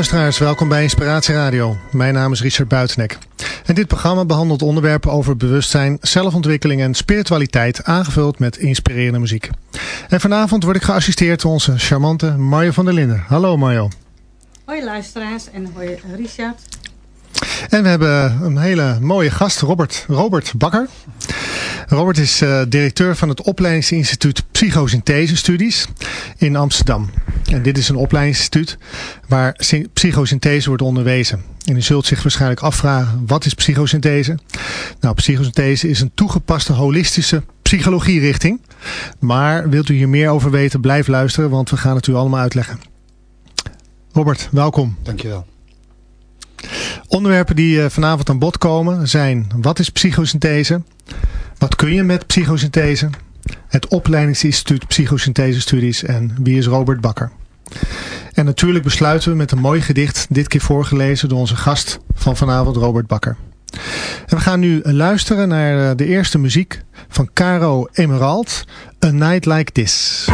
luisteraars, welkom bij Inspiratie Radio. Mijn naam is Richard Buitenek. En dit programma behandelt onderwerpen over bewustzijn, zelfontwikkeling en spiritualiteit, aangevuld met inspirerende muziek. En vanavond word ik geassisteerd door onze charmante Mario van der Linden. Hallo Mario. Hoi luisteraars en hoi Richard. En we hebben een hele mooie gast, Robert, Robert Bakker. Robert is uh, directeur van het opleidingsinstituut Psychosynthese Studies in Amsterdam. En dit is een opleidingsinstituut waar psychosynthese wordt onderwezen. En u zult zich waarschijnlijk afvragen, wat is psychosynthese? Nou, psychosynthese is een toegepaste holistische psychologierichting. Maar wilt u hier meer over weten, blijf luisteren, want we gaan het u allemaal uitleggen. Robert, welkom. Dankjewel. Onderwerpen die eh, vanavond aan bod komen zijn, wat is psychosynthese? Wat kun je met psychosynthese? Het opleidingsinstituut Psychosynthese Studies en wie is Robert Bakker? En natuurlijk besluiten we met een mooi gedicht, dit keer voorgelezen door onze gast van vanavond, Robert Bakker. We gaan nu luisteren naar eh, de eerste muziek van Caro Emerald, A Night Like This.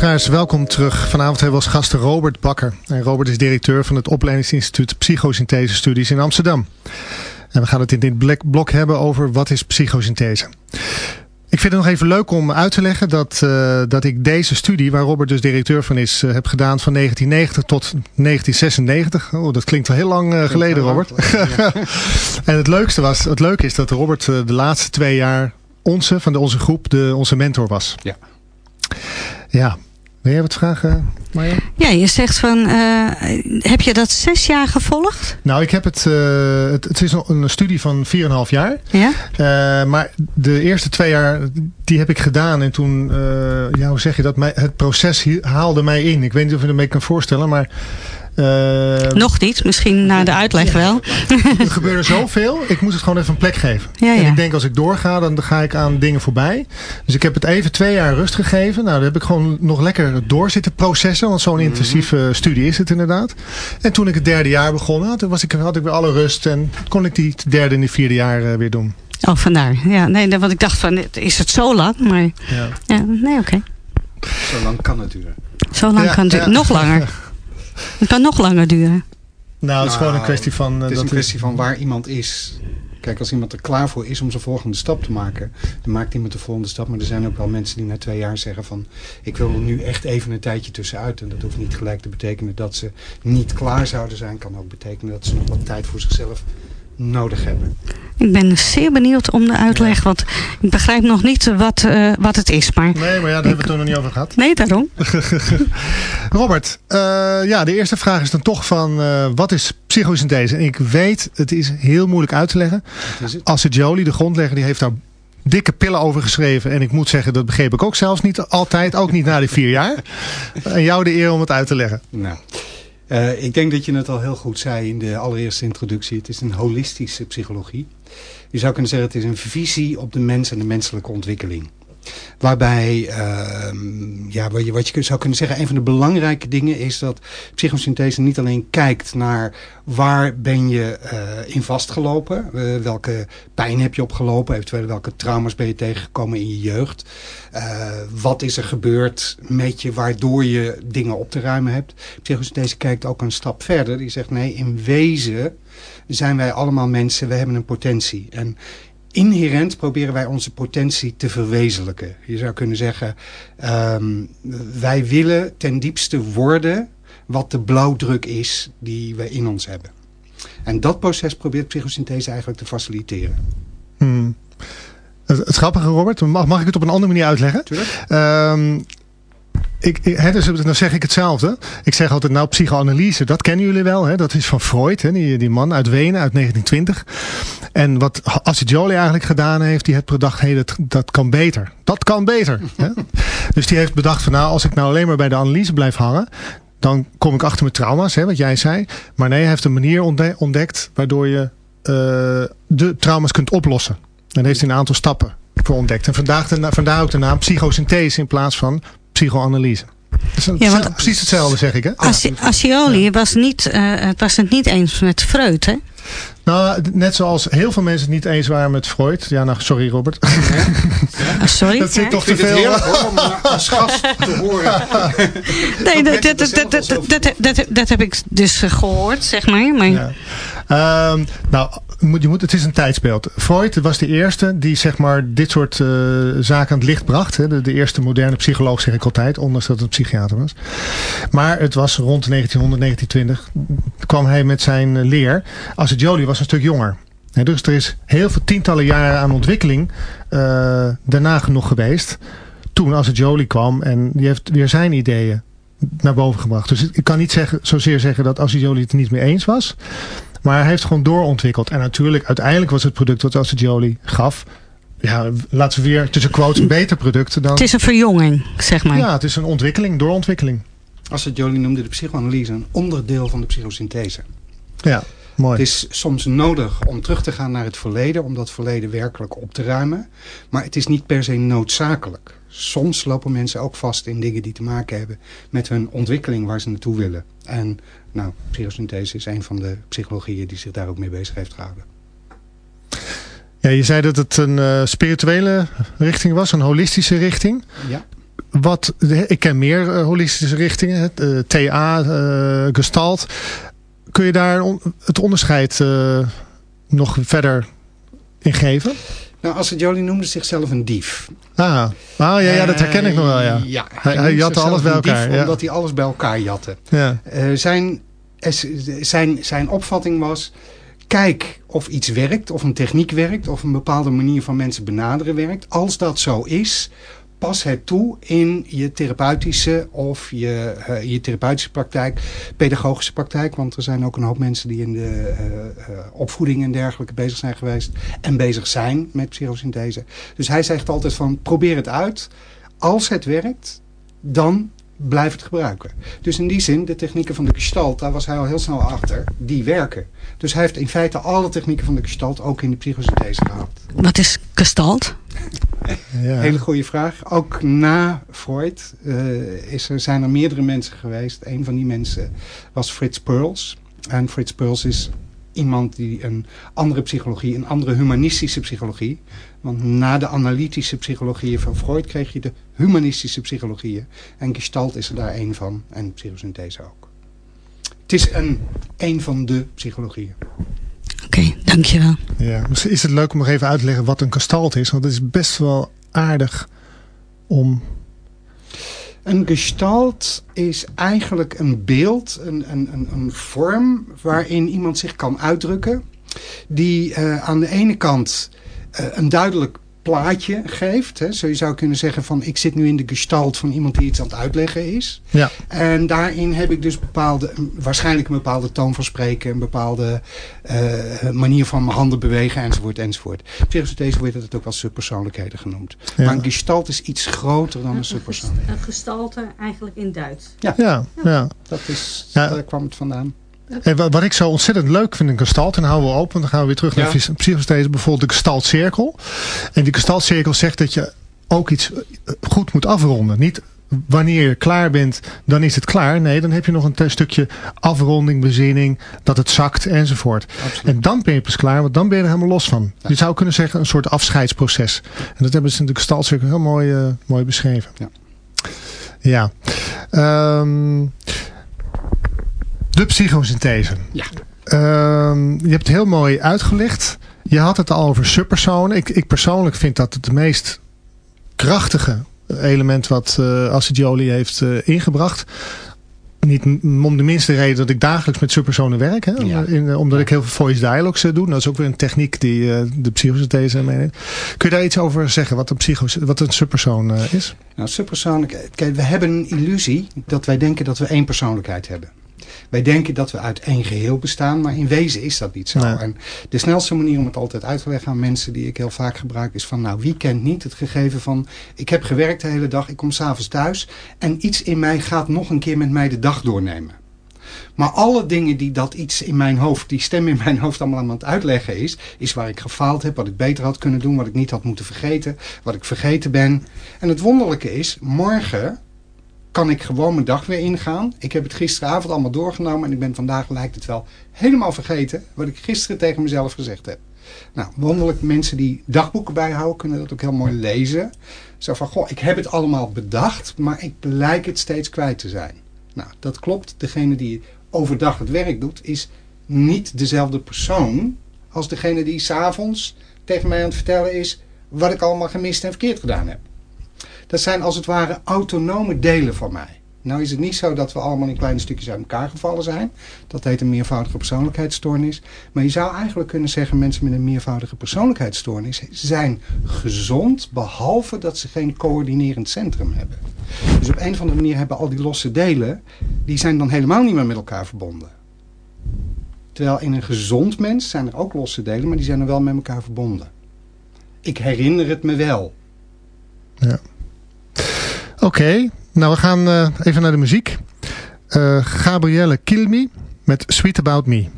Luisteraars, welkom terug. Vanavond hebben we als gast Robert Bakker. En Robert is directeur van het opleidingsinstituut Psychosynthese Studies in Amsterdam. En we gaan het in dit blok hebben over wat is psychosynthese. Ik vind het nog even leuk om uit te leggen dat, uh, dat ik deze studie, waar Robert dus directeur van is, uh, heb gedaan van 1990 tot 1996. Oh, dat klinkt wel heel lang uh, geleden, Robert. Ja. en het leukste was, het leuke is dat Robert de laatste twee jaar onze, van de, onze groep, de, onze mentor was. Ja. Ja, wil jij wat vragen, Marja? Ja, je zegt van, uh, heb je dat zes jaar gevolgd? Nou, ik heb het, uh, het, het is een studie van 4,5 jaar. Ja? Uh, maar de eerste twee jaar, die heb ik gedaan. En toen, ja, hoe zeg je dat? Het proces haalde mij in. Ik weet niet of je het mee kan voorstellen, maar Nog niet, misschien na de uitleg wel. Er gebeurde zoveel, ik moet het gewoon even een plek geven. Ja, ja. En ik denk als ik doorga, dan ga ik aan dingen voorbij. Dus ik heb het even twee jaar rust gegeven. Nou, dan heb ik gewoon nog lekker door zitten processen. Want zo'n mhm. intensieve studie is het inderdaad. En toen ik het derde jaar begon, had, was ik, had ik weer alle rust. En kon ik die derde en die vierde jaar uh, weer doen. Oh, vandaar. Ja, nee, want ik dacht van, is het zo lang? Maar ja, ja nee, oké. Okay. Zo lang kan het duren. Zo lang kan het duren. Nog langer. Het kan nog langer duren. Nou, het is gewoon een nou, kwestie van... het is een kwestie van waar iemand is. Kijk, als iemand er klaar voor is om zijn volgende stap te maken, dan maakt iemand de volgende stap. Maar er zijn ook wel mensen die na twee jaar zeggen van, ik wil er nu echt even een tijdje tussenuit. En dat hoeft niet gelijk te betekenen dat ze niet klaar zouden zijn. Kan ook betekenen dat ze nog wat tijd voor zichzelf nodig hebben. Ik ben zeer benieuwd om de uitleg, want ik begrijp nog niet wat, uh, wat het is. Maar nee, maar ja, daar hebben we het toen nog niet over gehad. Nee, daarom. Robert, uh, ja, de eerste vraag is dan toch van, uh, wat is psychosynthese? En ik weet, het is heel moeilijk uit te leggen. Als Jolie, de grondlegger, die heeft daar dikke pillen over geschreven. En ik moet zeggen, dat begreep ik ook zelfs niet altijd. Ook niet na die vier jaar. En jou de eer om het uit te leggen. Nou, uh, ik denk dat je het al heel goed zei in de allereerste introductie. Het is een holistische psychologie. Je zou kunnen zeggen, het is een visie op de mens en de menselijke ontwikkeling. Waarbij, uh, ja, wat je, zou kunnen zeggen, een van de belangrijke dingen is dat psychosynthese niet alleen kijkt naar waar ben je uh, in vastgelopen, uh, welke pijn heb je opgelopen, eventueel welke trauma's ben je tegengekomen in je jeugd. Uh, wat is er gebeurd met je waardoor je dingen op te ruimen hebt. Psychosynthese kijkt ook een stap verder. Die zegt nee, in wezen zijn wij allemaal mensen, we hebben een potentie. En inherent proberen wij onze potentie te verwezenlijken. Je zou kunnen zeggen, um, wij willen ten diepste worden wat de blauwdruk is die we in ons hebben. En dat proces probeert psychosynthese eigenlijk te faciliteren. Hmm. Het, het, grappige, Robert, mag, mag ik het op een andere manier uitleggen? Um, ik, ik, dus, dan zeg ik hetzelfde. Ik zeg altijd, nou, psychoanalyse, dat kennen jullie wel. Hè? Dat is van Freud, hè? Die, die man uit Wenen uit 1920. En wat Jolie eigenlijk gedaan heeft, die heeft bedacht, hey, dat, dat kan beter. Dat kan beter. hè? Dus die heeft bedacht van, nou, als ik nou alleen maar bij de analyse blijf hangen, dan kom ik achter mijn trauma's, hè, wat jij zei. Maar nee, hij heeft een manier ontdekt waardoor je uh, de trauma's kunt oplossen. En heeft hij een aantal stappen voor ontdekt. En vandaag de, vandaar ook de naam psychosynthese in plaats van psychoanalyse. ja, want, precies hetzelfde zeg ik. Hè? Ascioli was, niet, uh, was het niet eens met Freud, hè? Nou, net zoals heel veel mensen het niet eens waren met Freud. Ja, nou, sorry Robert. Ja. sorry. Dat zit toch te veel. Hoor, om als gast te horen. nee, dat, dat, dat, dat, dat, dat, heb ik dus gehoord, zeg maar. maar... Ja. Um, nou, je moet, het is een tijdsbeeld. Freud was de eerste die zeg maar, dit soort uh, zaken aan het licht bracht. Hè. De, eerste moderne psycholoog zeg ik altijd, ondanks dat het een psychiater was. Maar het was rond 1900, 1920 kwam hij met zijn leer. Als het Jolie was een stuk jonger. dus er is heel veel tientallen jaren aan ontwikkeling uh, daarna nog geweest. Toen als het Jolie kwam en die heeft weer zijn ideeën naar boven gebracht. Dus ik kan niet zeggen, zozeer zeggen dat als Jolie het niet mee eens was. Maar hij heeft gewoon doorontwikkeld. En natuurlijk, uiteindelijk was het product wat Jolie gaf... Ja, laten we weer tussen quotes een beter product dan... Het is een verjonging, zeg maar. Ja, het is een ontwikkeling, doorontwikkeling. Jolie noemde de psychoanalyse een onderdeel van de psychosynthese. Ja, mooi. Het is soms nodig om terug te gaan naar het verleden... om dat verleden werkelijk op te ruimen. Maar het is niet per se noodzakelijk. Soms lopen mensen ook vast in dingen die te maken hebben... met hun ontwikkeling waar ze naartoe willen. En nou, psychosynthese is een van de psychologieën die zich daar ook mee bezig heeft gehouden. Ja, je zei dat het een uh, spirituele richting was, een holistische richting. Ja. wat, ik ken meer holistische richtingen, TA, Gestalt. Kun je daar het onderscheid nog verder in geven? Nou, als het Jolie noemde zichzelf een dief. Ah, ah ja, ja, dat herken ik nog wel, ja. ja hij, hij jatte alles bij elkaar. ja. Omdat hij alles bij elkaar jatte. Ja. Uh, zijn, zijn, zijn opvatting was... Kijk of iets werkt, of een techniek werkt... of een bepaalde manier van mensen benaderen werkt. Als dat zo is, pas het toe in je therapeutische of je, uh, je therapeutische praktijk, pedagogische praktijk. Want er zijn ook een hoop mensen die in de uh, opvoeding en dergelijke bezig zijn geweest en bezig zijn met psychosynthese. Dus hij zegt altijd van probeer het uit. Als het werkt, dan blijf het gebruiken. Dus in die zin, de technieken van de gestalt, daar was hij al heel snel achter, die werken. Dus hij heeft in feite alle technieken van de gestalt ook in de psychosynthese gehad. Wat is gestalt? Ja. Hele goede vraag. Ook na Freud uh, is er, zijn er meerdere mensen geweest. Een van die mensen was Frits Perls. En Frits Perls is iemand die een andere psychologie, een andere humanistische psychologie. Want na de analytische psychologieën van Freud kreeg je de humanistische psychologieën. En Gestalt is er daar een van en psychosynthese ook. Het is een, een van de psychologieën. Oké, dankjewel. Ja, misschien is het leuk om nog even uit te leggen wat een gestalt is. Want het is best wel aardig om... Een gestalt is eigenlijk een beeld, een, een, een, vorm waarin iemand zich kan uitdrukken. Die uh, aan de ene kant uh, een duidelijk plaatje geeft. Hè. Zo je zou kunnen zeggen van ik zit nu in de gestalt van iemand die iets aan het uitleggen is. Ja. En daarin heb ik dus bepaalde, waarschijnlijk een bepaalde toon van spreken, een bepaalde uh, manier van mijn handen bewegen enzovoort enzovoort. deze wordt het ook wel subpersoonlijkheden genoemd. Maar een gestalt is iets groter dan een, subpersoonlijkheid. Een gestalte eigenlijk in Duits. Ja, ja, ja. Dat is, daar kwam het vandaan. En wat, ik zo ontzettend leuk vind in gestalt, en houden we open, dan gaan we weer terug naar ja. bijvoorbeeld de gestaltcirkel. En die gestaltcirkel zegt dat je ook iets eh, goed moet afronden. Niet wanneer je klaar bent, dan is het klaar. Nee, dan heb je nog een stukje afronding, bezinning, dat het zakt enzovoort. En dan ben je pas klaar, want dan ben je er helemaal los van. Je zou kunnen zeggen een soort afscheidsproces. En dat hebben ze in de gestaltcirkel heel mooi, uh, mooi beschreven. Ja. ja. Um, de psychosynthese. Ja. Ehm, je hebt het heel mooi uitgelegd. Je had het al over subpersonen. Ik, ik persoonlijk vind dat het meest krachtige element wat uh, Acid Jolie heeft uh, ingebracht. Niet om de minste reden dat ik dagelijks met subpersonen werk. Hè? In, eh, omdat ik heel veel voice dialogues doe. Dat is ook weer een techniek die uh, de psychosynthese meeneemt. Kun je daar iets over zeggen wat een, psychos wat een subpersoon is? Nou, subpersoon, kijk, we hebben een illusie dat wij denken dat we één persoonlijkheid hebben. Wij denken dat we uit één geheel bestaan, maar in wezen is dat niet zo. En de snelste manier om het altijd uit te leggen aan mensen die ik heel vaak gebruik is van, nou wie kent niet het gegeven van, ik heb gewerkt de hele dag, ik kom s'avonds thuis en iets in mij gaat nog een keer met mij de dag doornemen. Maar alle dingen die dat iets in mijn hoofd, die stem in mijn hoofd allemaal aan het uitleggen is, is waar ik gefaald heb, wat ik beter had kunnen doen, wat ik niet had moeten vergeten, wat ik vergeten ben. En het wonderlijke is, morgen kan ik gewoon mijn dag weer ingaan. Ik heb het gisteravond allemaal doorgenomen en ik ben vandaag lijkt het wel helemaal vergeten wat ik gisteren tegen mezelf gezegd heb. Nou, wonderlijk mensen die dagboeken bijhouden kunnen dat ook heel mooi lezen. Zo van, goh, ik heb het allemaal bedacht, maar ik lijk het steeds kwijt te zijn. Nou, dat klopt. Degene die overdag het werk doet, is niet dezelfde persoon als degene die s'avonds tegen mij aan het vertellen is wat ik allemaal gemist en verkeerd gedaan heb. Dat zijn als het ware autonome delen van mij. Nou is het niet zo dat we allemaal in kleine stukjes uit elkaar gevallen zijn. Dat heet een meervoudige persoonlijkheidsstoornis. Maar je zou eigenlijk kunnen zeggen... mensen met een meervoudige persoonlijkheidsstoornis zijn gezond... behalve dat ze geen coördinerend centrum hebben. Dus op een of andere manier hebben al die losse delen... die zijn dan helemaal niet meer met elkaar verbonden. Terwijl in een gezond mens zijn er ook losse delen... maar die zijn er wel met elkaar verbonden. Ik herinner het me wel. Ja. Oké, nou we gaan uh, even naar de muziek. Uh, Gabrielle Kilmi met Sweet About Me.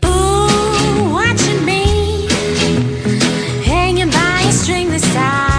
Ooh, watching me Hanging by a string this time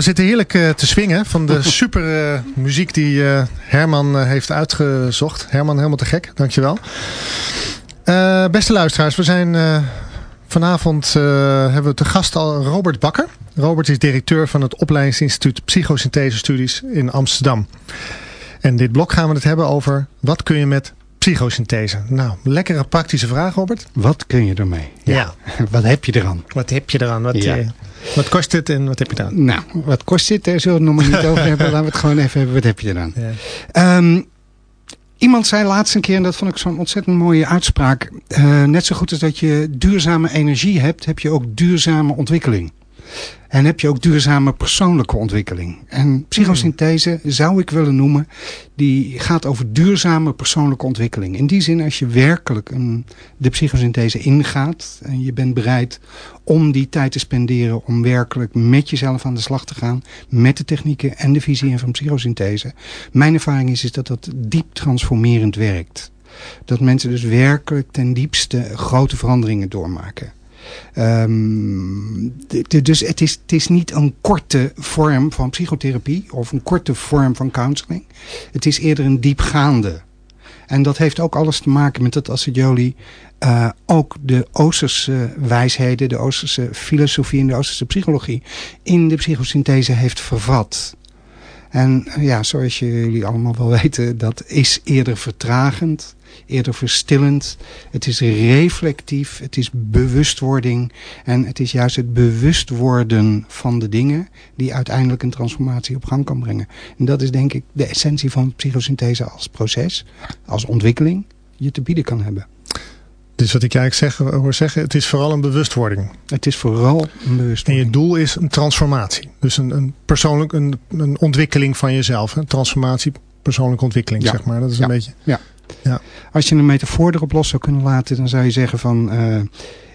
we zitten heerlijk uh, te swingen van de super uh, muziek die uh, Herman heeft uitgezocht. Herman, helemaal te gek. Dankjewel. beste luisteraars, we zijn vanavond hebben we te gast al Robert Bakker. Robert is directeur van het opleidingsinstituut Psychosynthese Studies in Amsterdam. En dit blok gaan we het hebben over wat kun je met psychosynthese. Nou, lekkere praktische vraag Robert. Wat kun je ermee? Ja. ja. wat heb je eraan? Wat heb je eraan? Wat, ja. Wat kost het en wat heb je dan? Nou, wat kost dit? Daar zullen we het nog maar niet over hebben. Laten we het gewoon even hebben. Wat heb je dan? Ja. Um, iemand zei laatst een keer, en dat vond ik zo'n ontzettend mooie uitspraak. Uh, net zo goed als dat je duurzame energie hebt, heb je ook duurzame ontwikkeling. En heb je ook duurzame persoonlijke ontwikkeling. En psychosynthese zou ik willen noemen, die gaat over duurzame persoonlijke ontwikkeling. In die zin, als je werkelijk een, de psychosynthese ingaat en je bent bereid om die tijd te spenderen om werkelijk met jezelf aan de slag te gaan, met de technieken en de visie van psychosynthese. Mijn ervaring is, is dat dat diep transformerend werkt. Dat mensen dus werkelijk ten diepste grote veranderingen doormaken. Um, dus het is, het is niet een korte vorm van psychotherapie of een korte vorm van counseling. Het is eerder een diepgaande. En dat heeft ook alles te maken met dat Assagioli uh, ook de Oosterse wijsheden, de Oosterse filosofie en de Oosterse psychologie in de psychosynthese heeft vervat. En ja, zoals jullie allemaal wel weten, dat is eerder vertragend eerder verstillend. Het is reflectief, het is bewustwording. En het is juist het bewust worden van de dingen die uiteindelijk een transformatie op gang kan brengen. En dat is denk ik de essentie van psychosynthese als proces, als ontwikkeling, je te bieden kan hebben. Dus wat ik eigenlijk zeg, hoor zeggen, het is vooral een bewustwording. Het is vooral een bewustwording. En je doel is een transformatie. Dus een, een persoonlijk, een, een ontwikkeling van jezelf. Een transformatie, persoonlijke ontwikkeling, zeg maar. Dat is een beetje... Ja. Ja. Als je een metafoor erop los zou kunnen laten, dan zou je zeggen van... Uh,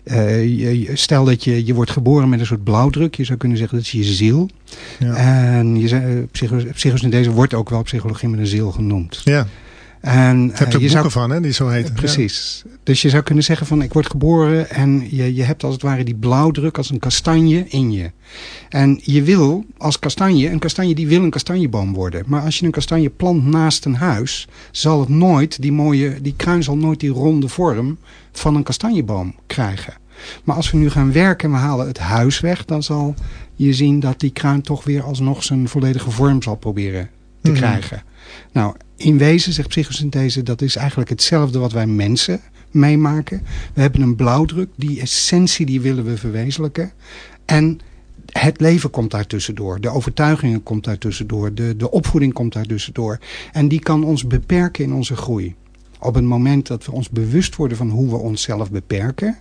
uh, stel dat je, je wordt geboren met een soort blauwdruk. Je zou kunnen zeggen dat is je ziel. Ja. En je, psycho, psychosynthese wordt ook wel psychologie met een ziel genoemd. Ja. En, je hebt er boeken zou, van, hè, die zo heet. Precies. Dus je zou kunnen zeggen van ik word geboren en je, je hebt als het ware die blauwdruk als een kastanje in je. En je wil als kastanje, een kastanje die wil een kastanjeboom worden. Maar als je een kastanje plant naast een huis, zal het nooit die mooie, die kruin zal nooit die ronde vorm van een kastanjeboom krijgen. Maar als we nu gaan werken en we halen het huis weg, dan zal je zien dat die kruin toch weer alsnog zijn volledige vorm zal proberen te mhm. krijgen. Nou, in wezen zegt psychosynthese, dat is eigenlijk hetzelfde wat wij mensen meemaken. We hebben een blauwdruk, die essentie die willen we verwezenlijken. En het leven komt daar tussendoor. De overtuigingen komt daar tussendoor. De, de opvoeding komt daar tussendoor. En die kan ons beperken in onze groei. Op het moment dat we ons bewust worden van hoe we onszelf beperken...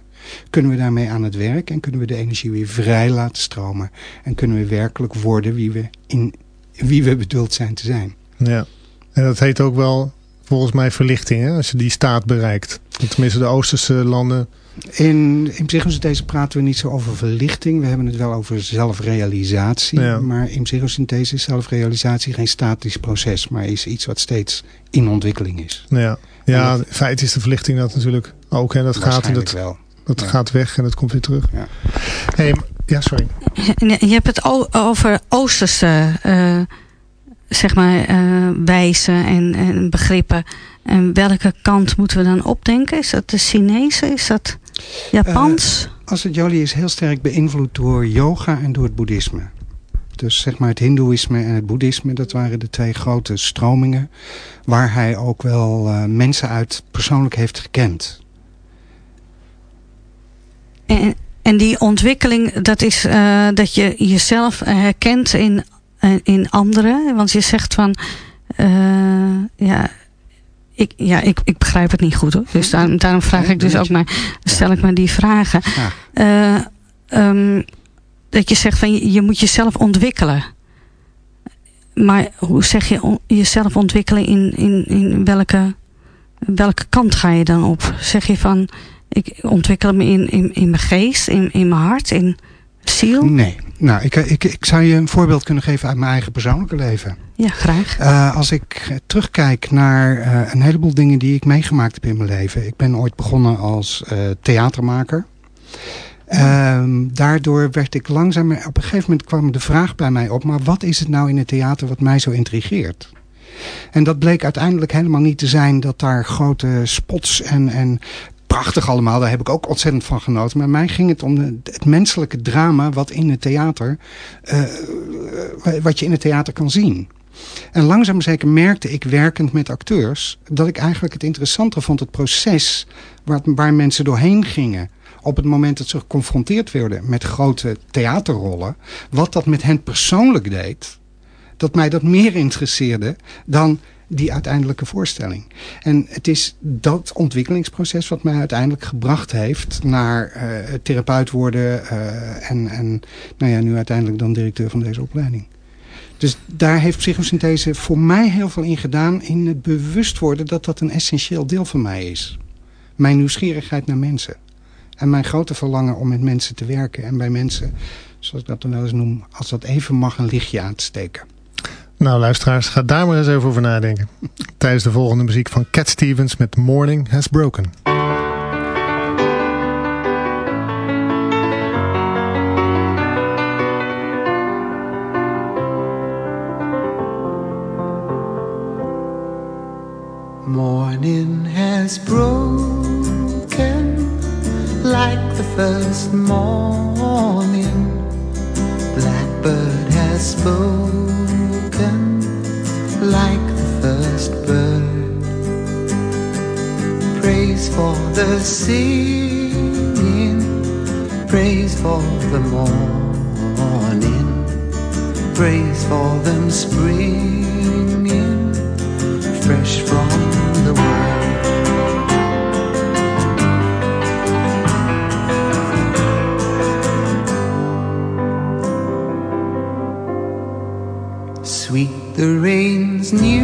kunnen we daarmee aan het werk en kunnen we de energie weer vrij laten stromen. En kunnen we werkelijk worden wie we, in, wie we bedoeld zijn te zijn. Ja. En dat heet ook wel volgens mij verlichting, hè? als je die staat bereikt. Tenminste de Oosterse landen. In, in psychosynthese praten we niet zo over verlichting. We hebben het wel over zelfrealisatie. Maar in psychosynthese is zelfrealisatie geen statisch proces. Maar is iets wat steeds in ontwikkeling is. Ja, ja in feite is de verlichting dat natuurlijk ook. Hè? Dat, gaat, dat, wel. dat gaat weg en dat komt weer terug. Ja, hey, ja sorry. Je hebt het over Oosterse... Uh, zeg maar, uh, wijzen en, en begrippen. En welke kant moeten we dan opdenken? Is dat de Chinese? Is dat Japans? Uh, als het Jolie is heel sterk beïnvloed door yoga en door het boeddhisme. Dus zeg maar het hindoeïsme en het boeddhisme, dat waren de twee grote stromingen. Waar hij ook wel uh, mensen uit persoonlijk heeft gekend. En, en die ontwikkeling, dat is uh, dat je jezelf herkent in in anderen? Want je zegt van, uh, ja, ik, ja ik, ik begrijp het niet goed hoor. Dus daarom, daarom vraag ik dus ook maar, stel ik maar die vragen. Uh, um, dat je zegt van, je, je moet jezelf ontwikkelen. Maar hoe zeg je jezelf ontwikkelen in, in, in welke, welke kant ga je dan op? Zeg je van, ik ontwikkel me in, in, in mijn geest, in, in mijn hart, in ziel? Nee, nou, ik, ik, ik zou je een voorbeeld kunnen geven uit mijn eigen persoonlijke leven. Ja, graag. Uh, als ik terugkijk naar uh, een heleboel dingen die ik meegemaakt heb in mijn leven. Ik ben ooit begonnen als uh, theatermaker. Ehm, daardoor werd ik langzaam... Op een gegeven moment kwam de vraag bij mij op... maar wat is het nou in het theater wat mij zo intrigeert? En dat bleek uiteindelijk helemaal niet te zijn... dat daar grote spots en, en prachtig allemaal. Daar heb ik ook ontzettend van genoten. Maar mij ging het om het menselijke drama wat in het theater... Uh, wat je in het theater kan zien. En langzaam zeker merkte ik werkend met acteurs... dat ik eigenlijk het interessanter vond, het proces waar, waar mensen doorheen gingen op het moment dat ze geconfronteerd werden met grote theaterrollen, wat dat met hen persoonlijk deed, dat mij dat meer interesseerde dan die uiteindelijke voorstelling. En het is dat ontwikkelingsproces wat mij uiteindelijk gebracht heeft naar uh, therapeut worden uh, en, en nou ja, nu uiteindelijk dan directeur van deze opleiding. Dus daar heeft psychosynthese voor mij heel veel in gedaan in het bewust worden dat dat een essentieel deel van mij is. Mijn nieuwsgierigheid naar mensen. En mijn grote verlangen om met mensen te werken en bij mensen, zoals ik dat dan wel eens noem, als dat even mag een lichtje aan te steken. Nou luisteraars, ga daar maar eens even over nadenken. Tijdens de volgende muziek van Cat Stevens met Morning Has Broken. Morning has broken like the first morning. Blackbird has spoken the singing, praise for the morning, praise for them springing fresh from the world. Sweet the rain's new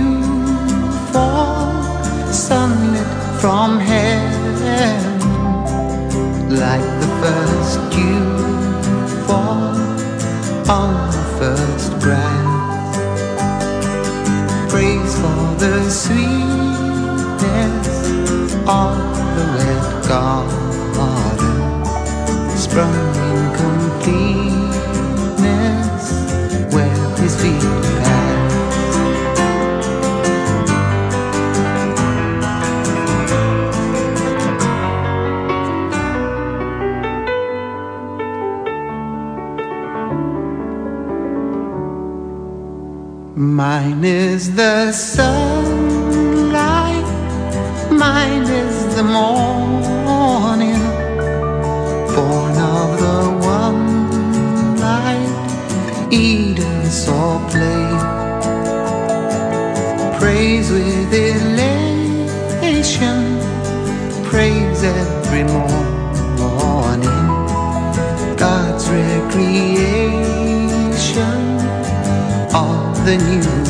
the sunlight, mine is the morning, born of the one light Eden saw play. Praise with elation, praise every morning, God's recreation of the new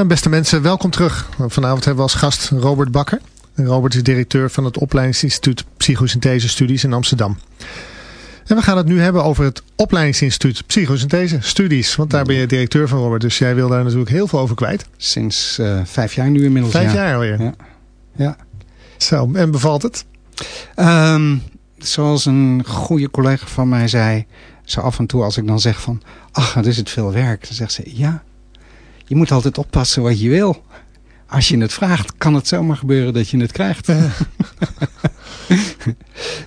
beste mensen, welkom terug. Vanavond hebben we als gast Robert Bakker. Robert is directeur van het opleidingsinstituut Psychosynthese Studies in Amsterdam. En we gaan het nu hebben over het opleidingsinstituut Psychosynthese Studies. Want daar ben je directeur van, Robert. Dus jij wil daar natuurlijk heel veel over kwijt. Sinds uh, vijf jaar nu inmiddels. Vijf ja. jaar alweer. Ja. ja. Zo, en bevalt het? Um, zoals een goede collega van mij zei, zo af en toe als ik dan zeg van, ach, wat is het veel werk. Dan zegt ze, ja, je moet altijd oppassen wat je wil. Als je het vraagt, kan het zomaar gebeuren dat je het krijgt.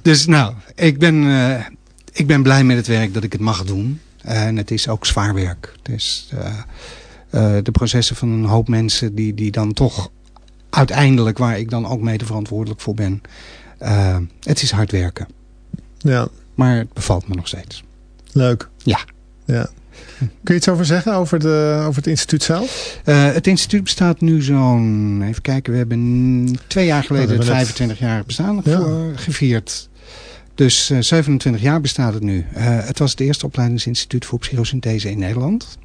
dus nou, ik ben uh, ik ben blij met het werk dat ik het mag doen. En het is ook zwaar werk. Dus de processen van een hoop mensen die, die dan toch uiteindelijk, waar ik dan ook mede verantwoordelijk voor ben. het is hard werken. Ja. Maar het bevalt me nog steeds. Leuk. Ja. ja. Kun je iets over zeggen over, de, over het instituut zelf? Uh, het instituut bestaat nu zo'n... Even kijken, we hebben twee jaar geleden het 25 jaar bestaan ja. gevierd. Dus uh, 27 jaar bestaat het nu. Uh, het was het eerste opleidingsinstituut voor psychosynthese in Nederland.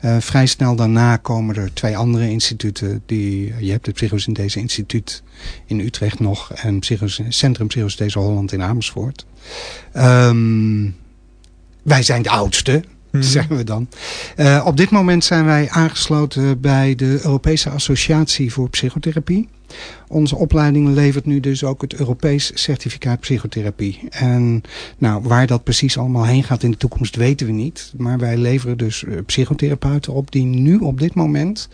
Uh, vrij snel daarna komen er twee andere instituten. Die, je hebt het Psychosynthese Instituut in Utrecht nog. En Psychos Centrum Psychosynthese Holland in Amersfoort. Um, wij zijn de oudste. Mm zeggen we dan. Uh, op dit moment zijn wij aangesloten bij de Europese Associatie voor Psychotherapie. Onze opleiding levert nu dus ook het Europees certificaat psychotherapie. En nou, waar dat precies allemaal heen gaat in de toekomst weten we niet. Maar wij leveren dus eh, psychotherapeuten op die nu op dit moment...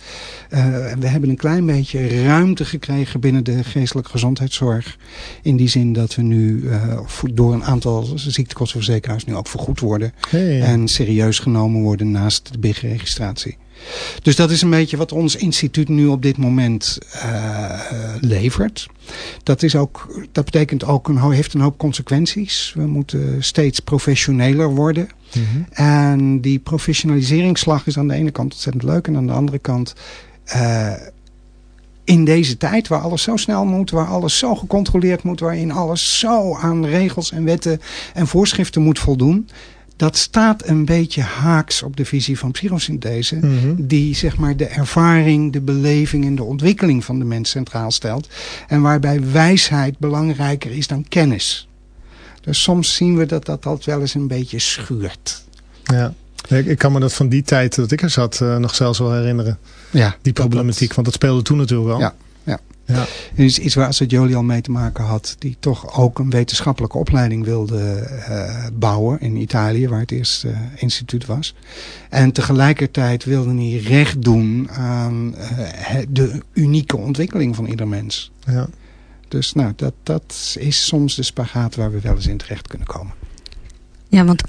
Uh, we hebben een klein beetje ruimte gekregen binnen de geestelijke gezondheidszorg. In die zin dat we nu uh, door een aantal ziektekostenverzekeraars nu ook vergoed worden. Hey. En serieus genomen worden naast de BIG-registratie. Dus dat is een beetje wat ons instituut nu op dit moment uh, levert. Dat, is ook, dat betekent ook een, heeft een hoop consequenties. We moeten steeds professioneler worden. Mm -hmm. En die professionaliseringsslag is aan de ene kant ontzettend leuk. En aan de andere kant... Uh, in deze tijd waar alles zo snel moet, waar alles zo gecontroleerd moet, waarin alles zo aan regels en wetten en voorschriften moet voldoen dat staat een beetje haaks op de visie van psychosynthese. Mm -hmm. Die zeg maar de ervaring, de beleving en de ontwikkeling van de mens centraal stelt. En waarbij wijsheid belangrijker is dan kennis. Dus soms zien we dat dat, dat wel eens een beetje schuurt. Ja, ik, ik kan me dat van die tijd dat ik er zat uh, nog zelfs wel herinneren. Ja, die problematiek, dat, want dat speelde toen natuurlijk wel. Ja, ja. Ja. Is iets waar Jolie al mee te maken had. Die toch ook een wetenschappelijke opleiding wilde uh, bouwen in Italië. Waar het eerste uh, instituut was. En tegelijkertijd wilde hij recht doen aan uh, de unieke ontwikkeling van ieder mens. Ja. Dus nou, dat, dat is soms de spagaat waar we wel eens in terecht kunnen komen. Ja, want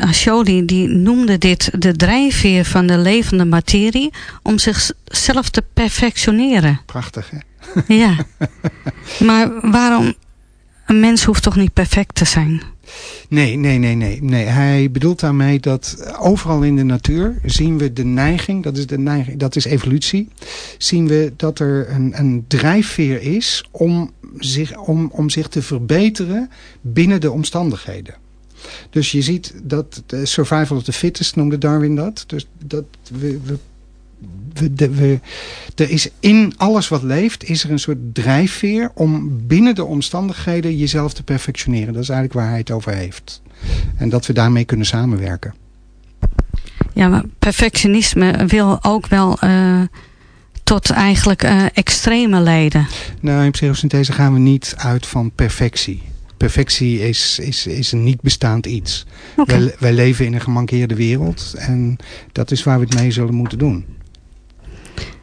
Ascioli die noemde dit de drijfveer van de levende materie om zichzelf te perfectioneren. Prachtig, hè? Ja. maar waarom? Een mens hoeft toch niet perfect te zijn? Nee, nee, nee, nee, nee. Hij bedoelt daarmee dat overal in de natuur zien we de neiging, dat is, de neiging, dat is evolutie, zien we dat er een, een drijfveer is om zich, om, om zich te verbeteren binnen de omstandigheden. Dus je ziet dat de survival of the fittest noemde Darwin dat. Dus dat we, we, we, de, we, er is in alles wat leeft is er een soort drijfveer om binnen de omstandigheden jezelf te perfectioneren. Dat is eigenlijk waar hij het over heeft. En dat we daarmee kunnen samenwerken. Ja, maar perfectionisme wil ook wel uh, tot eigenlijk uh, extreme leiden. Nou, in psychosynthese gaan we niet uit van perfectie perfectie is, is, is een niet bestaand iets. Okay. Wij, wij, leven in een gemankeerde wereld en dat is waar we het mee zullen moeten doen.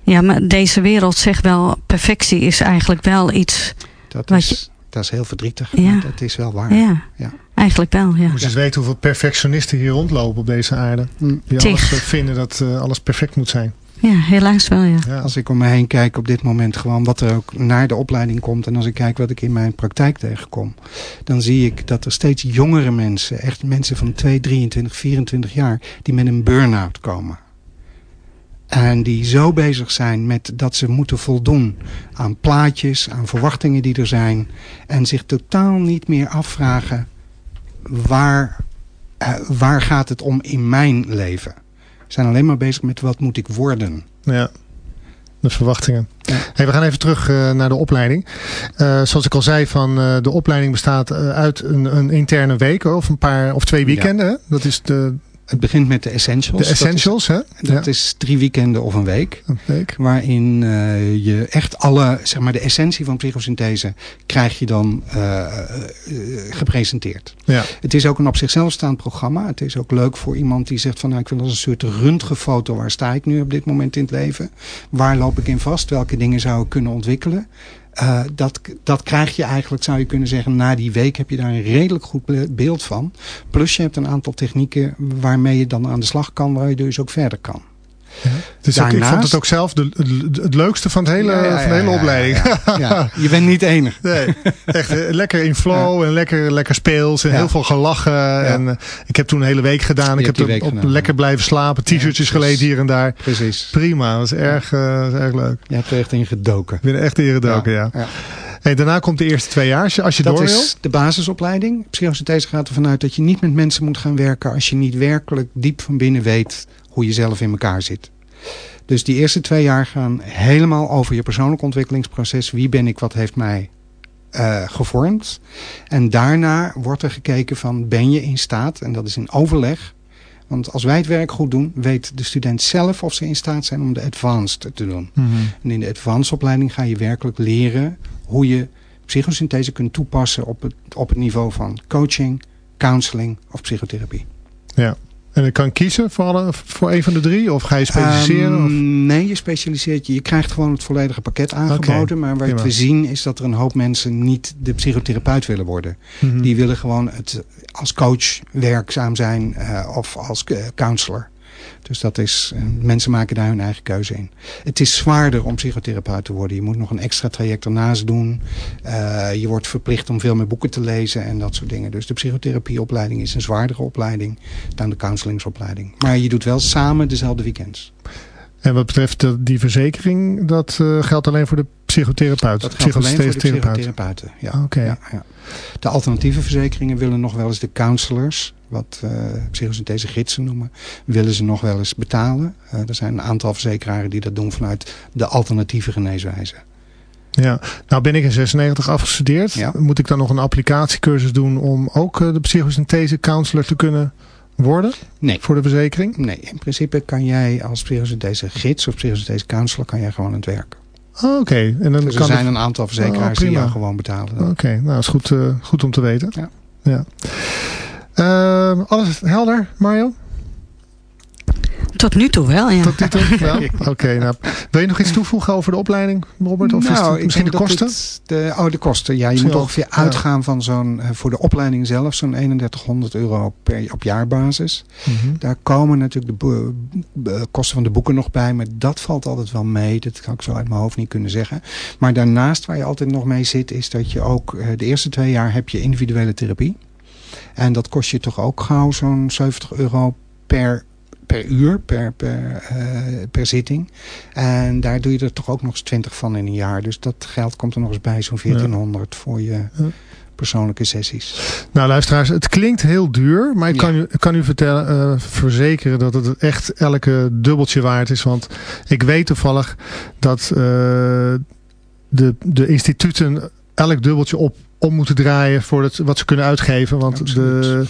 Ja, maar deze wereld zegt wel, perfectie is eigenlijk wel iets... Dat, is, je... dat is heel verdrietig, ja. dat is wel waar. Ja, ja. eigenlijk wel, ja. Moet je eens weten hoeveel perfectionisten hier rondlopen op deze aarde. Mm. Die alles vinden dat uh, alles perfect moet zijn. Ja, helaas wel, ja. ja. Als ik om me heen kijk op dit moment gewoon wat er ook naar de opleiding komt. En als ik kijk wat ik in mijn praktijk tegenkom. Dan zie ik dat er steeds jongere mensen, echt mensen van 2, 23, 24 jaar. Die met een burn-out komen. En die zo bezig zijn met dat ze moeten voldoen aan plaatjes, aan verwachtingen die er zijn. En zich totaal niet meer afvragen waar, uh, waar gaat het om in mijn leven zijn alleen maar bezig met wat moet ik worden. Ja, de verwachtingen. Ja. Hey, we gaan even terug uh, naar de opleiding. Uh, zoals ik al zei, van, uh, de opleiding bestaat uit een, een interne week of een paar of twee weekenden. Ja. Dat is de, het begint met de essentials. De essentials, dat is, hè? Dat ja. is drie weekenden of een week. Een week. Waarin uh, je echt alle, zeg maar de essentie van psychosynthese krijg je dan uh, uh, gepresenteerd. Ja. Het is ook een op zichzelf staand programma. Het is ook leuk voor iemand die zegt van nou ik wil als een soort röntgenfoto. Waar sta ik nu op dit moment in het leven? Waar loop ik in vast? Welke dingen zou ik kunnen ontwikkelen? Uh, dat, dat krijg je eigenlijk, zou je kunnen zeggen, na die week heb je daar een redelijk goed beeld van. Plus je hebt een aantal technieken waarmee je dan aan de slag kan, waar je dus ook verder kan. Ja. Dus ik vond het ook zelf de, het leukste van, het hele, van de hele opleiding. Je bent niet enig. Nee, echt eh, lekker in flow en lekker, lekker speels en heel veel gelachen. En, uh, ik heb toen een hele week gedaan. Je ik heb op, lekker blijven slapen. T-shirtjes geleend hier en daar. Precies. Prima, dat was erg, uh, was erg leuk. Je hebt er echt in gedoken. Ik ben er echt in gedoken, ja. Hey, daarna komt de eerste twee jaar, als je dat door wil. Dat is de basisopleiding. Psychosynthese gaat ervan uit dat je niet met mensen moet gaan werken... als je niet werkelijk diep van binnen weet hoe je zelf in elkaar zit. Dus die eerste twee jaar gaan helemaal over je persoonlijk ontwikkelingsproces. Wie ben ik, wat heeft mij uh, gevormd. En daarna wordt er gekeken van ben je in staat, en dat is in overleg. Want als wij het werk goed doen, weet de student zelf of ze in staat zijn om de advanced te doen. Mm -hmm. En in de advanced opleiding ga je werkelijk leren hoe je psychosynthese kunt toepassen op het, op het niveau van coaching, counseling of psychotherapie. Ja. En ik kan kiezen voor, alle, voor een van de drie? Of ga je specialiseren? Um, of? Nee, je specialiseert je. Je krijgt gewoon het volledige pakket aangeboden. Okay, maar wat prima. we zien is dat er een hoop mensen niet de psychotherapeut willen worden. Mm -hmm. Die willen gewoon het als coach werkzaam zijn uh, of als uh, counselor. Dus dat is, uh, mensen maken daar hun eigen keuze in. Het is zwaarder om psychotherapeut te worden. Je moet nog een extra traject ernaast doen. Uh, je wordt verplicht om veel meer boeken te lezen en dat soort dingen. Dus de psychotherapieopleiding is een zwaardere opleiding dan de counselingopleiding. Maar je doet wel samen dezelfde weekends. En wat betreft die verzekering, dat uh, geldt alleen voor de psychotherapeut? Dat geldt alleen voor de psychotherapeuten, ja. Okay. ja, ja. De alternatieve verzekeringen willen nog wel eens de counselors, wat uh, psychosynthese gidsen noemen, willen ze nog wel eens betalen. Uh, er zijn een aantal verzekeraren die dat doen vanuit de alternatieve geneeswijze. Ja, nou ben ik in 96 afgestudeerd. Ja. Moet ik dan nog een applicatiecursus doen om ook uh, de psychosynthese counselor te kunnen worden? Nee. Voor de verzekering? Nee, in principe kan jij als psychosynthese gids of psychosynthese counselor kan jij gewoon aan het werk. Oh, Oké. Okay. En dan dus kan er zijn het... een aantal verzekeraars oh, die jou gewoon betalen. Oké, okay. nou dat is goed, uh, goed om te weten. Ja. ja. Uh, alles helder, Mario? Tot nu toe wel, ja. Tot nu toe wel? Oké, okay, nou, wil je nog iets toevoegen over de opleiding, Robert? Of nou, is het misschien de kosten? De, oh, de kosten. Ja, je Misschien moet ongeveer ja. uitgaan van zo'n, uh, voor de opleiding zelf, zo'n 3100 euro per, op jaarbasis. Mm -hmm. Daar komen natuurlijk de uh, kosten van de boeken nog bij, maar dat valt altijd wel mee. Dat kan ik zo uit mijn hoofd niet kunnen zeggen. Maar daarnaast, waar je altijd nog mee zit, is dat je ook, uh, de eerste twee jaar heb je individuele therapie. En dat kost je toch ook gauw zo'n 70 euro per per uur, per, per, uh, per zitting. En daar doe je er toch ook nog eens 20 van in een jaar. Dus dat geld komt er nog eens bij, zo'n 1400 ja. voor je ja. persoonlijke sessies. Nou luisteraars, het klinkt heel duur. Maar ik kan u, kan u vertellen, uh, verzekeren dat het echt elke dubbeltje waard is. Want ik weet toevallig dat uh, de, de instituten elk dubbeltje op om moeten draaien voor het, wat ze kunnen uitgeven. Want de,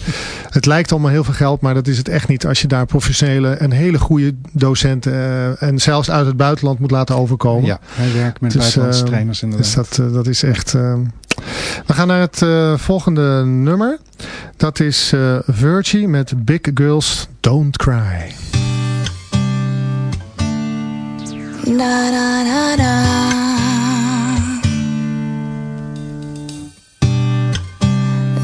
het lijkt allemaal heel veel geld, maar dat is het echt niet. Als je daar professionele en hele goede docenten uh, en zelfs uit het buitenland moet laten overkomen. Ja, hij werkt met dus, buitenlandse uh, trainers inderdaad. Dus dat, uh, dat is echt... Uh, we gaan naar het uh, volgende nummer. Dat is uh, Virgie met Big Girls Don't Cry. Da, da, da,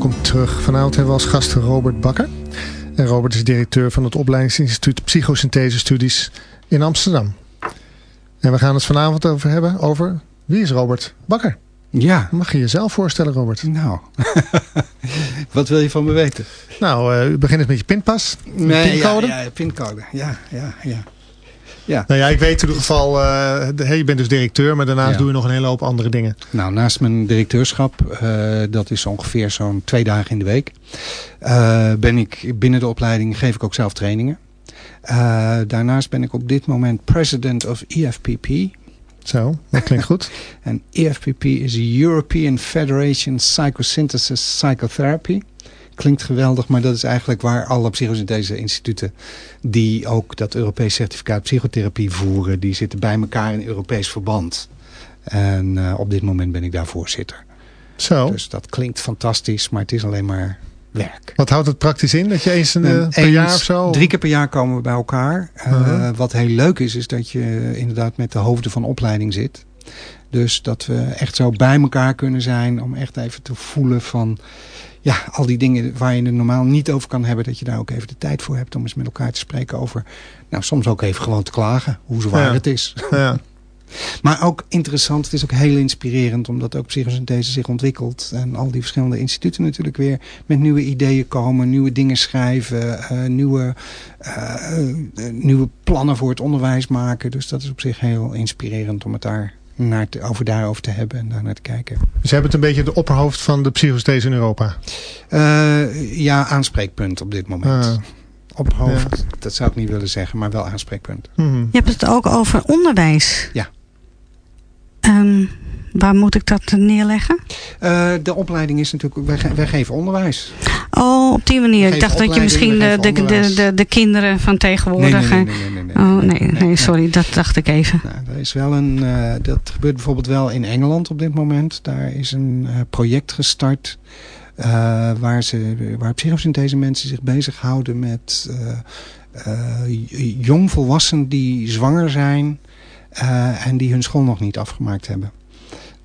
Welkom terug. Vanavond hebben we als gast Robert Bakker. En Robert is directeur van het opleidingsinstituut Psychosynthese Studies in Amsterdam. En we gaan het vanavond over hebben over wie is Robert Bakker? Ja, Mag je jezelf voorstellen, Robert? nou. Wat wil je van me weten? Nou, eh, u begint eens met je pinpas. pincode. Ja, ja, pincode. Ja, ja, ja. Ja, Nou ja, ik weet in ieder geval, eh, hey, je bent dus directeur, maar daarnaast Ja. doe je nog een hele hoop andere dingen. nou naast mijn directeurschap, eh, dat is ongeveer zo'n twee dagen in de week, eh, ben ik binnen de opleiding, geef ik ook zelf trainingen. Daarnaast ben ik op dit moment president of EFPP. Zo, dat klinkt goed. En EFPP is European Federation Psychosynthesis Psychotherapy. Klinkt geweldig, maar dat is eigenlijk waar alle psychosynthese instituten die ook dat Europees certificaat psychotherapie voeren, die zitten bij elkaar in Europees verband. En eh, op dit moment ben ik daar voorzitter. Zo, Dus dat klinkt fantastisch, maar het is alleen maar werk. wat houdt het praktisch in? Dat je eens een, En eh, per jaar of zo? Drie keer per jaar komen we bij elkaar. Eh, Uh-huh. Wat heel leuk is, is dat je inderdaad met de hoofden van opleiding zit. Dus dat we echt zo bij elkaar kunnen zijn om echt even te voelen van... Ja, al die dingen waar je het normaal niet over kan hebben... dat je daar ook even de tijd voor hebt om eens met elkaar te spreken over... Nou, soms ook even gewoon te klagen, hoe zwaar Ja. het is. Ja. Maar ook interessant, het is ook heel inspirerend... omdat ook psychosynthese zich ontwikkelt. En al die verschillende instituten natuurlijk weer met nieuwe ideeën komen... nieuwe dingen schrijven, eh, nieuwe, eh, eh, nieuwe plannen voor het onderwijs maken. Dus dat is op zich heel inspirerend om het daar naar te, over daarover te hebben en daar naar te kijken. Je hebt het een beetje het opperhoofd van de psychosthese in Europa. Eh, ja, aanspreekpunt op dit moment. Ah. Op hoofd, dat zou ik niet willen zeggen, maar wel aanspreekpunt. Mhm. Je hebt het ook over onderwijs. Ja. Ehm, Waar moet ik dat neerleggen? Eh, de opleiding is natuurlijk, wij, ge- wij geven onderwijs. Oh, op die manier. Ik dacht dat je misschien we de, de, de, de, de kinderen van tegenwoordig... nee, eh, nee, nee, nee, Oh, nee, nee, sorry, dat dacht ik even. Nou, er is wel een, eh, dat gebeurt bijvoorbeeld wel in Engeland op dit moment. Daar is een eh, project gestart eh, waar, ze, waar psychosynthese mensen zich bezighouden met eh, eh, j- jongvolwassenen die zwanger zijn eh, en die hun school nog niet afgemaakt hebben.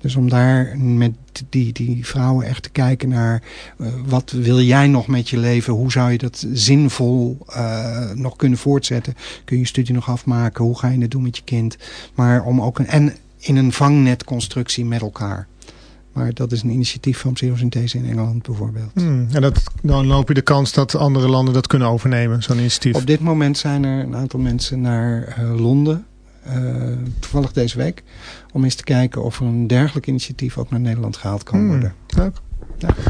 Dus om daar met die, die vrouwen echt te kijken naar eh, wat wil jij nog met je leven? Hoe zou je dat zinvol eh, nog kunnen voortzetten? Kun je je studie nog afmaken? Hoe ga je het doen met je kind? Maar om ook een, en in een vangnetconstructie met elkaar. Maar dat is een initiatief van psychosynthese in Engeland bijvoorbeeld. Hmm, En dat, dan loop je de kans dat andere landen dat kunnen overnemen, zo'n initiatief. Op dit moment zijn er een aantal mensen naar eh, Londen, toevallig deze week, om eens te kijken of er een dergelijk initiatief ook naar Nederland gehaald kan Hmm, worden. leuk.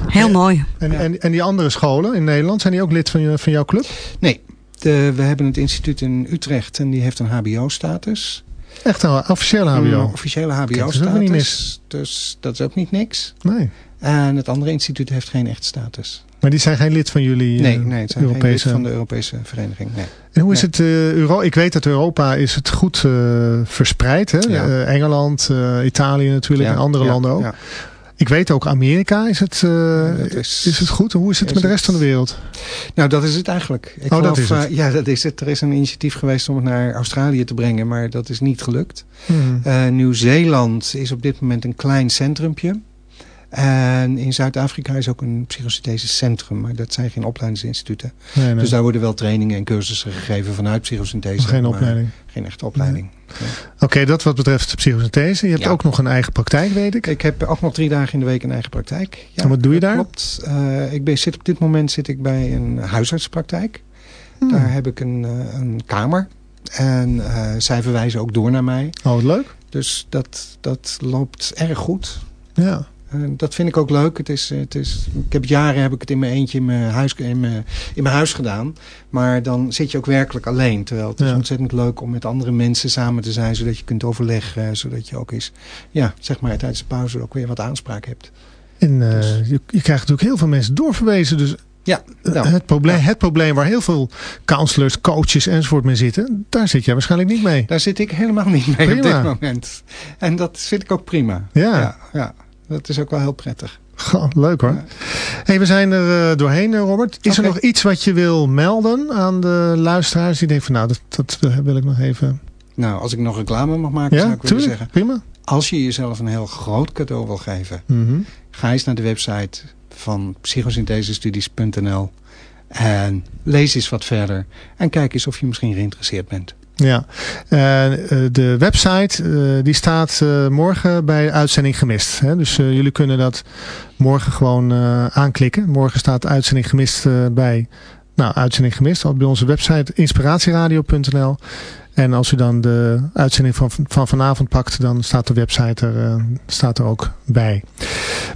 Heel mooi. En, en, en die andere scholen in Nederland, zijn die ook lid van, je, van jouw club? Nee, de, we hebben het instituut in Utrecht en die heeft een hbo-status. Echt een officiële Een HBO? officiële hbo-status. Dus dat is ook niet niks. Nee. En het andere instituut heeft geen echt status. Maar die zijn geen lid van jullie eh, Nee, nee het zijn geen lid van de Europese vereniging. Nee. En hoe is het, eh, Euro ik weet dat Europa is het goed eh, verspreid. Hè? Ja. Eh, Engeland, Italië natuurlijk Ja, en andere ja, landen ook. ja. Ik weet ook Amerika is het, is... is- het goed. Hoe is het is met de het- rest van de wereld? Nou, dat is het eigenlijk. Ik Oh, dat is het. ja, dat is het. Er is een initiatief geweest om het naar Australië te brengen, maar dat is niet gelukt. Hmm. Nieuw-Zeeland is op dit moment een klein centrumpje. En in Zuid-Afrika is ook een psychosynthese centrum, maar dat zijn geen opleidingsinstituten. Nee, nee. Dus daar worden wel trainingen en cursussen gegeven vanuit psychosynthese. geen opleiding. Geen echte opleiding. Oké, dat wat betreft psychosynthese. Je hebt Ja. ook nog een eigen praktijk, weet ik. Ik heb ook nog drie dagen in de week een eigen praktijk. Ja, En wat doe je daar? Klopt. Eh, ik ben, zit op dit moment zit ik bij een huisartspraktijk. Hmm. Daar heb ik een, eh, een kamer. En eh, zij verwijzen ook door naar mij. Oh, wat leuk. Dus dat, dat loopt erg goed. Ja. En dat vind ik ook leuk. Het is, het is, ik heb jaren heb ik het in mijn eentje in mijn, huis, in, mijn, in mijn huis gedaan. Maar dan zit je ook werkelijk alleen. Terwijl het is ontzettend leuk om met andere mensen samen te zijn. Zodat je kunt overleggen. Zodat je ook eens, ja, zeg maar tijdens de pauze ook weer wat aanspraak hebt. En eh, Dus- je, je krijgt natuurlijk heel veel mensen doorverwezen. Dus Ja, eh, nou, het, probleem, ja. het probleem waar heel veel counselors, coaches enzovoort mee zitten. Daar zit jij waarschijnlijk niet mee. daar zit ik helemaal niet mee op dit moment. En dat vind ik ook prima. Ja. ja, ja. Dat is ook wel heel prettig. Goh, leuk hoor. Hey, we zijn er eh, doorheen, eh, Robert. Is er nog iets wat je wil melden aan de luisteraars? Die denken van nou, dat, dat wil ik nog even... Nou, als ik nog reclame mag maken, zou ik willen zeggen. Prima. Als je jezelf een heel groot cadeau wil geven, Mhm. ga eens naar de website van psychosynthesestudies.nl en lees eens wat verder. En kijk eens of je misschien geïnteresseerd bent. Ja, En, eh, de website eh, die staat eh, morgen bij uitzending gemist. Dus eh, jullie kunnen dat morgen gewoon eh, aanklikken. Morgen staat uitzending gemist eh, bij, nou uitzending gemist, bij onze website inspiratieradio.nl. En als u dan de uitzending van, van vanavond pakt, dan staat de website er, eh, staat er ook bij.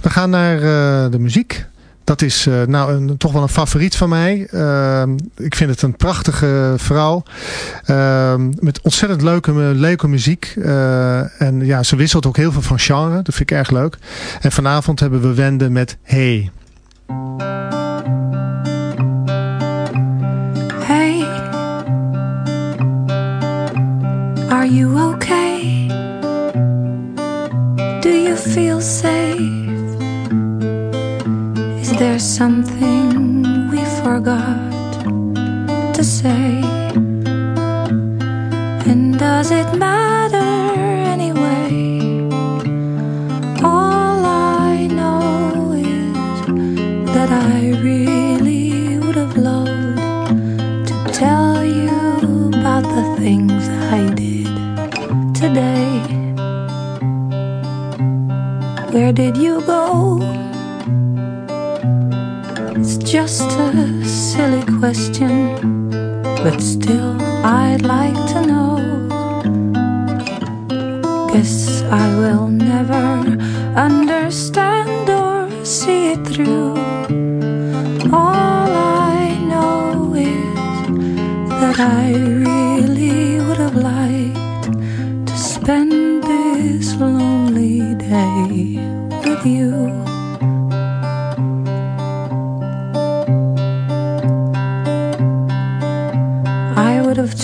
We gaan naar eh, de muziek. Dat is eh, nou een, toch wel een favoriet van mij. Ehm, ik vind het een prachtige vrouw. Ehm, met ontzettend leuke, leuke muziek. Eh, en ja, ze wisselt ook heel veel van genre. Dat vind ik erg leuk. En vanavond hebben we Wende met Hey. Hey, are you okay? Do you feel safe? Something we forgot to say? And does it matter anyway? All I know is that I really would have loved to tell you about the things I did today. Where did you go? Just a silly question, but still I'd like to know. Guess I will never understand or see it through. All I know is that I really would have liked to spend this lonely day with you.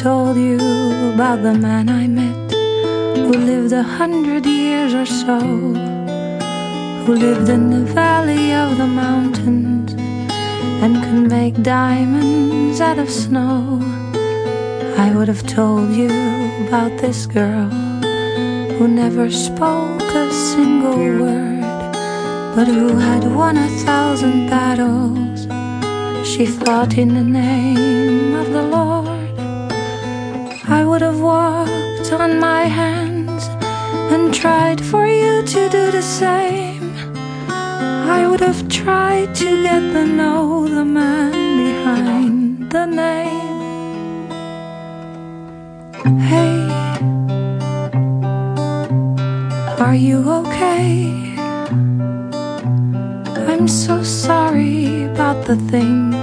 Told you about the man I met who lived a hundred years or so, who lived in the valley of the mountains and could make diamonds out of snow. I would have told you about this girl who never spoke a single word, but who had won a thousand battles. She fought in the name of the Lord. I would have walked on my hands and tried for you to do the same. I would have tried to get to know the man behind the name. Hey, are you okay? I'm so sorry about the things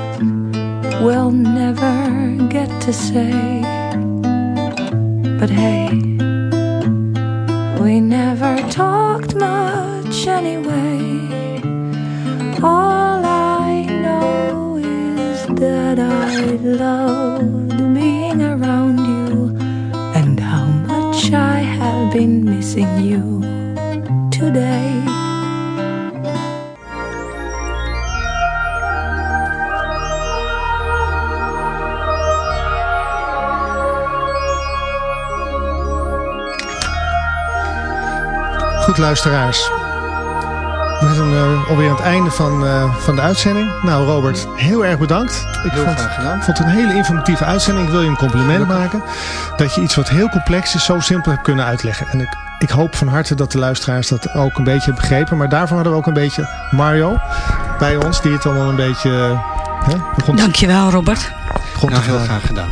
we'll never get to say. But hey, luisteraars. We zijn eh, alweer aan het einde van, eh, van de uitzending. Nou Robert, heel erg bedankt. Ik Heel vond, graag gedaan. vond het een hele informatieve uitzending. Ik wil je een compliment maken. Dat je iets wat heel complex is zo simpel hebt kunnen uitleggen. En ik, ik hoop van harte dat de luisteraars dat ook een beetje hebben begrepen. Maar daarvoor hadden we ook een beetje Mario bij ons. Die het allemaal een beetje... eh, Hè, begon, Dankjewel, Robert. begon Nou, te heel graag gedaan.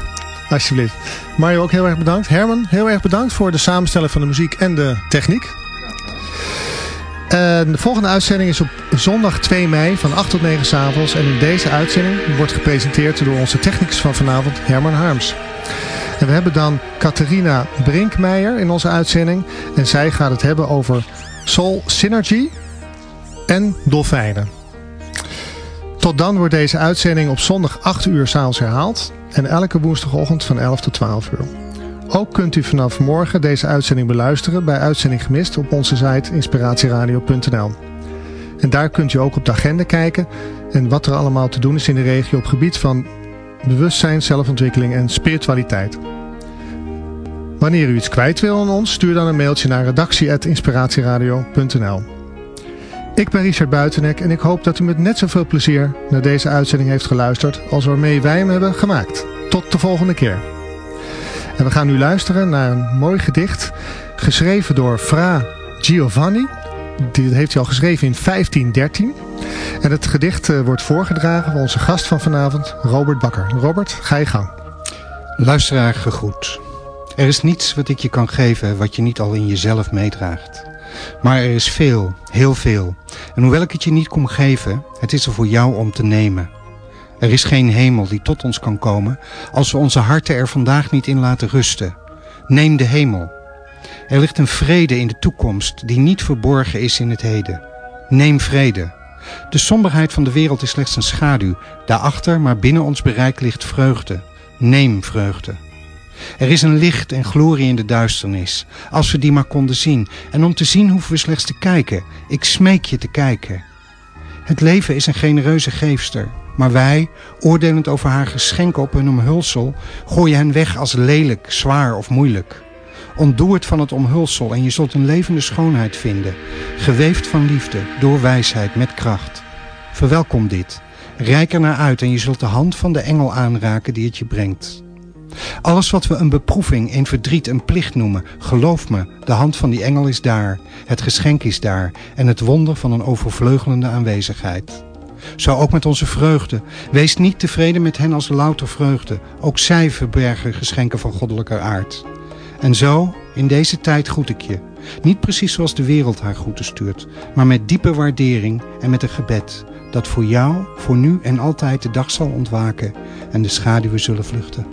Alsjeblieft. Mario ook heel erg bedankt. Herman, heel erg bedankt voor de samenstelling van de muziek en de techniek. En de volgende uitzending is op zondag 2 mei van 8 tot 9 s avonds. En in deze uitzending wordt gepresenteerd door onze technicus van vanavond, Herman Harms. En we hebben dan Catharina Brinkmeijer in onze uitzending. En zij gaat het hebben over Soul Synergy en dolfijnen. Tot dan wordt deze uitzending op zondag 8 uur s'avonds herhaald. En elke woensdagochtend van 11 tot 12 uur. Ook kunt u vanaf morgen deze uitzending beluisteren bij Uitzending Gemist op onze site inspiratieradio.nl. En daar kunt u ook op de agenda kijken en wat er allemaal te doen is in de regio op gebied van bewustzijn, zelfontwikkeling en spiritualiteit. Wanneer u iets kwijt wil aan ons, stuur dan een mailtje naar redactie.inspiratieradio.nl. Ik ben Richard Buitenek en ik hoop dat u met net zoveel plezier naar deze uitzending heeft geluisterd als waarmee wij hem hebben gemaakt. Tot de volgende keer. En we gaan nu luisteren naar een mooi gedicht geschreven door Fra Giovanni. Dit heeft hij al geschreven in 1513. En het gedicht eh, wordt voorgedragen van onze gast van vanavond, Robert Bakker. Robert, ga je gang. Luisteraar gegroet. Er is niets wat ik je kan geven wat je niet al in jezelf meedraagt. Maar er is veel, heel veel. En hoewel ik het je niet kom geven, het is er voor jou om te nemen. Er is geen hemel die tot ons kan komen als we onze harten er vandaag niet in laten rusten. Neem de hemel. Er ligt een vrede in de toekomst die niet verborgen is in het heden. Neem vrede. De somberheid van de wereld is slechts een schaduw. Daarachter, maar binnen ons bereik ligt vreugde. Neem vreugde. Er is een licht en glorie in de duisternis. Als we die maar konden zien. En om te zien hoeven we slechts te kijken. Ik smeek je te kijken. Het leven is een genereuze geefster. Maar wij, oordelend over haar geschenken op hun omhulsel, gooien hen weg als lelijk, zwaar of moeilijk. Ontdoe het van het omhulsel en je zult een levende schoonheid vinden. Geweefd van liefde, door wijsheid, met kracht. Verwelkom dit. Rijk er naar uit en je zult de hand van de engel aanraken die het je brengt. Alles wat we een beproeving, een verdriet, een plicht noemen, geloof me, de hand van die engel is daar, het geschenk is daar en het wonder van een overvleugelende aanwezigheid. Zo ook met onze vreugde. Wees niet tevreden met hen als louter vreugde. Ook zij verbergen geschenken van goddelijke aard. En zo, in deze tijd groet ik je. Niet precies zoals de wereld haar groeten stuurt, maar met diepe waardering en met een gebed dat voor jou, voor nu en altijd de dag zal ontwaken en de schaduwen zullen vluchten.